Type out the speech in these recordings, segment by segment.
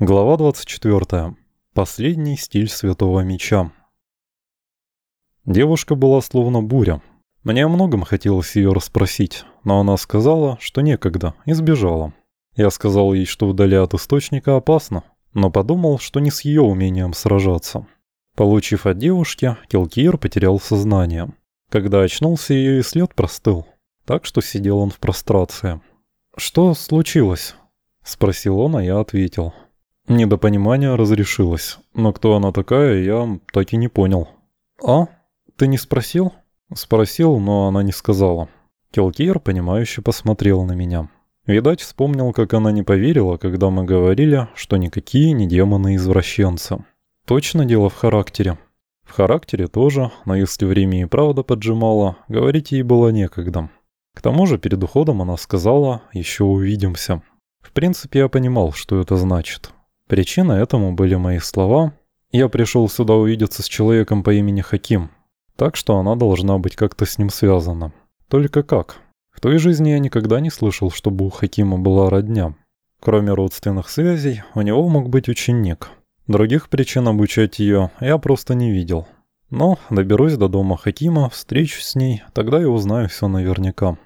Глава 24. Последний стиль Святого Меча. Девушка была словно буря. Мне о многом хотелось ее расспросить, но она сказала, что некогда, и сбежала. Я сказал ей, что вдали от источника опасно, но подумал, что не с ее умением сражаться. Получив от девушки, Келкиер потерял сознание. Когда очнулся, ее и след простыл, так что сидел он в прострации. «Что случилось?» — спросил он, а я ответил — Недопонимание разрешилось, но кто она такая, я так и не понял. «А? Ты не спросил?» Спросил, но она не сказала. Келкиер, понимающе посмотрел на меня. Видать, вспомнил, как она не поверила, когда мы говорили, что никакие не демоны-извращенцы. Точно дело в характере. В характере тоже, но если время и правда поджимало, говорить ей было некогда. К тому же перед уходом она сказала «еще увидимся». В принципе, я понимал, что это значит. Причина этому были мои слова. Я пришел сюда увидеться с человеком по имени Хаким, так что она должна быть как-то с ним связана. Только как? В той жизни я никогда не слышал, чтобы у Хакима была родня. Кроме родственных связей, у него мог быть ученик. Других причин обучать ее я просто не видел. Но доберусь до дома Хакима, встречусь с ней, тогда я узнаю все наверняка.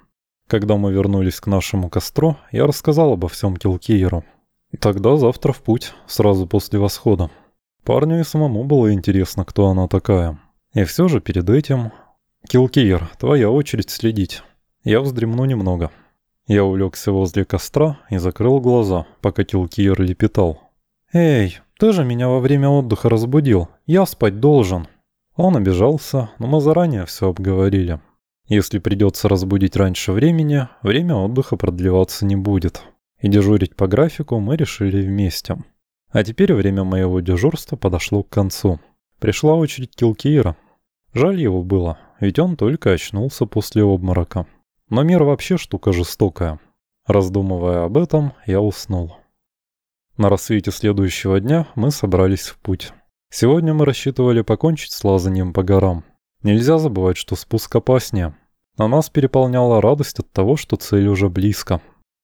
Когда мы вернулись к нашему костру, я рассказал обо всем Килкиеру. Тогда завтра в путь, сразу после восхода. Парню и самому было интересно, кто она такая. И все же перед этим... Килкиер, твоя очередь следить. Я вздремну немного. Я улегся возле костра и закрыл глаза, пока Килкиер лепетал. «Эй, ты же меня во время отдыха разбудил. Я спать должен». Он обижался, но мы заранее все обговорили. Если придется разбудить раньше времени, время отдыха продлеваться не будет и дежурить по графику мы решили вместе. А теперь время моего дежурства подошло к концу. Пришла очередь Килкейра. Жаль его было, ведь он только очнулся после обморока. Но мир вообще штука жестокая. Раздумывая об этом, я уснул. На рассвете следующего дня мы собрались в путь. Сегодня мы рассчитывали покончить с лазанием по горам. Нельзя забывать, что спуск опаснее. На нас переполняла радость от того, что цель уже близко.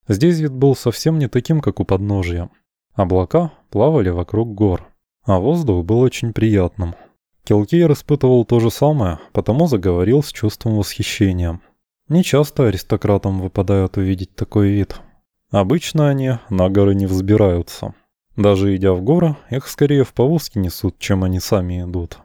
Здесь вид был совсем не таким, как у подножия. Облака плавали вокруг гор, а воздух был очень приятным. Келкейр испытывал то же самое, потому заговорил с чувством восхищения. Не часто аристократам выпадает увидеть такой вид. Обычно они на горы не взбираются. Даже идя в горы, их скорее в повозке несут, чем они сами идут.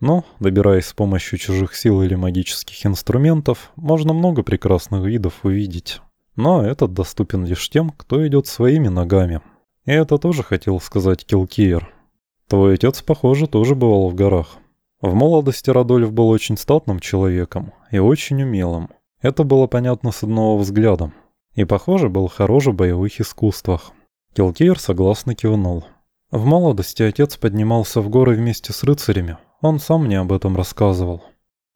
Но, добираясь с помощью чужих сил или магических инструментов, можно много прекрасных видов увидеть. Но этот доступен лишь тем, кто идет своими ногами. И это тоже хотел сказать Килкиер. Твой отец, похоже, тоже бывал в горах. В молодости Радольф был очень статным человеком и очень умелым. Это было понятно с одного взгляда. И, похоже, был хорош в боевых искусствах. Килкиер согласно кивнул. В молодости отец поднимался в горы вместе с рыцарями. Он сам мне об этом рассказывал.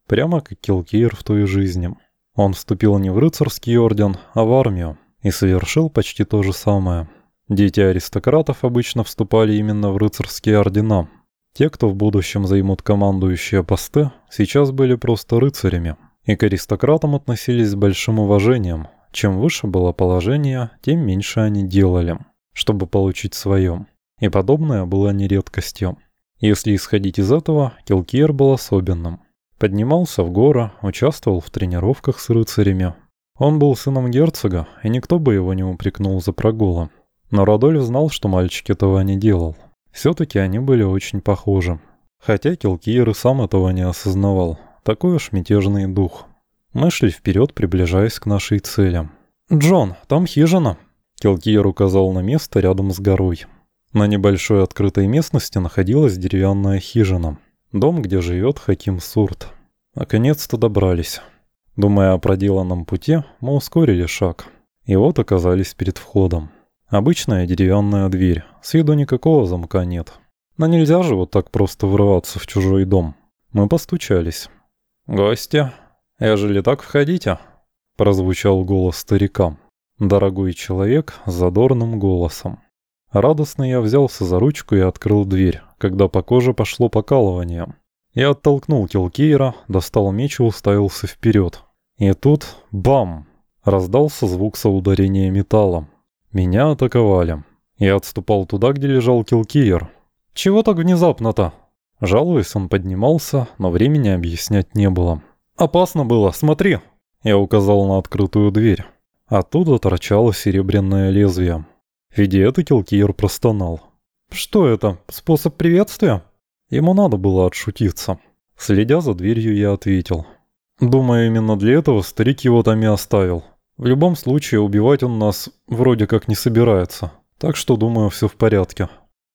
Прямо как Килкиер в той жизни. Он вступил не в рыцарский орден, а в армию и совершил почти то же самое. Дети аристократов обычно вступали именно в рыцарские ордена. Те, кто в будущем займут командующие посты, сейчас были просто рыцарями, и к аристократам относились с большим уважением. Чем выше было положение, тем меньше они делали, чтобы получить свое. И подобное было не редкостью. Если исходить из этого, Килкиер был особенным. Поднимался в горы, участвовал в тренировках с рыцарями. Он был сыном герцога, и никто бы его не упрекнул за прогулы. Но Радольф знал, что мальчик этого не делал. Все-таки они были очень похожи. Хотя Килкиер и сам этого не осознавал. Такой уж мятежный дух. Мы шли вперед, приближаясь к нашей цели. «Джон, там хижина!» Килкиер указал на место рядом с горой. На небольшой открытой местности находилась деревянная хижина. Дом, где живет Хаким Сурт. Наконец-то добрались. Думая о проделанном пути, мы ускорили шаг. И вот оказались перед входом. Обычная деревянная дверь. С виду никакого замка нет. Но нельзя же вот так просто врываться в чужой дом. Мы постучались. «Гости, ежели так входите?» Прозвучал голос старика. Дорогой человек с задорным голосом. Радостно я взялся за ручку и открыл дверь, когда по коже пошло покалывание. Я оттолкнул Килкейра, достал меч и уставился вперед. И тут — бам! Раздался звук соударения металла. Меня атаковали. Я отступал туда, где лежал Килкиер. «Чего так внезапно-то?» Жалуясь, он поднимался, но времени объяснять не было. «Опасно было, смотри!» Я указал на открытую дверь. Оттуда торчало серебряное лезвие. Видя это, Килкиер простонал. «Что это? Способ приветствия?» Ему надо было отшутиться. Следя за дверью, я ответил. «Думаю, именно для этого старик его там и оставил. В любом случае, убивать он нас вроде как не собирается. Так что, думаю, все в порядке».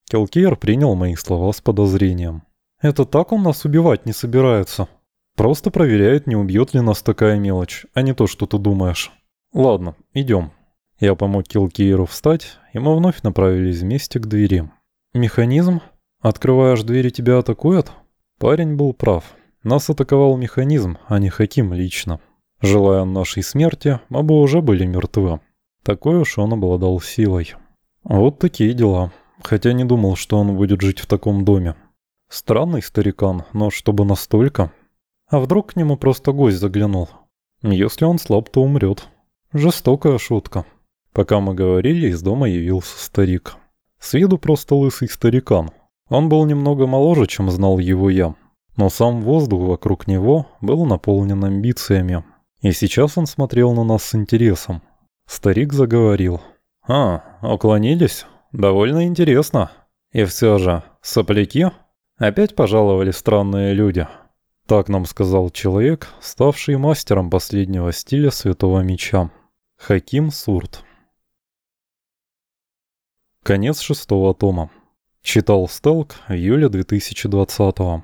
Келкиер принял мои слова с подозрением. «Это так он нас убивать не собирается? Просто проверяет, не убьет ли нас такая мелочь, а не то, что ты думаешь. Ладно, идем». Я помог Келкиеру встать, и мы вновь направились вместе к двери. «Механизм? Открываешь дверь и тебя атакуют?» Парень был прав. Нас атаковал механизм, а не Хаким лично. Желая нашей смерти, бы уже были мертвы. Такой уж он обладал силой. Вот такие дела. Хотя не думал, что он будет жить в таком доме. Странный старикан, но чтобы настолько... А вдруг к нему просто гость заглянул? Если он слаб, то умрет. Жестокая шутка. Пока мы говорили, из дома явился старик. С виду просто лысый старикан. Он был немного моложе, чем знал его я. Но сам воздух вокруг него был наполнен амбициями. И сейчас он смотрел на нас с интересом. Старик заговорил. «А, уклонились? Довольно интересно. И все же, сопляки? Опять пожаловали странные люди». Так нам сказал человек, ставший мастером последнего стиля Святого Меча. Хаким Сурт. Конец шестого тома. Читал Стелк в июле 2020 -го.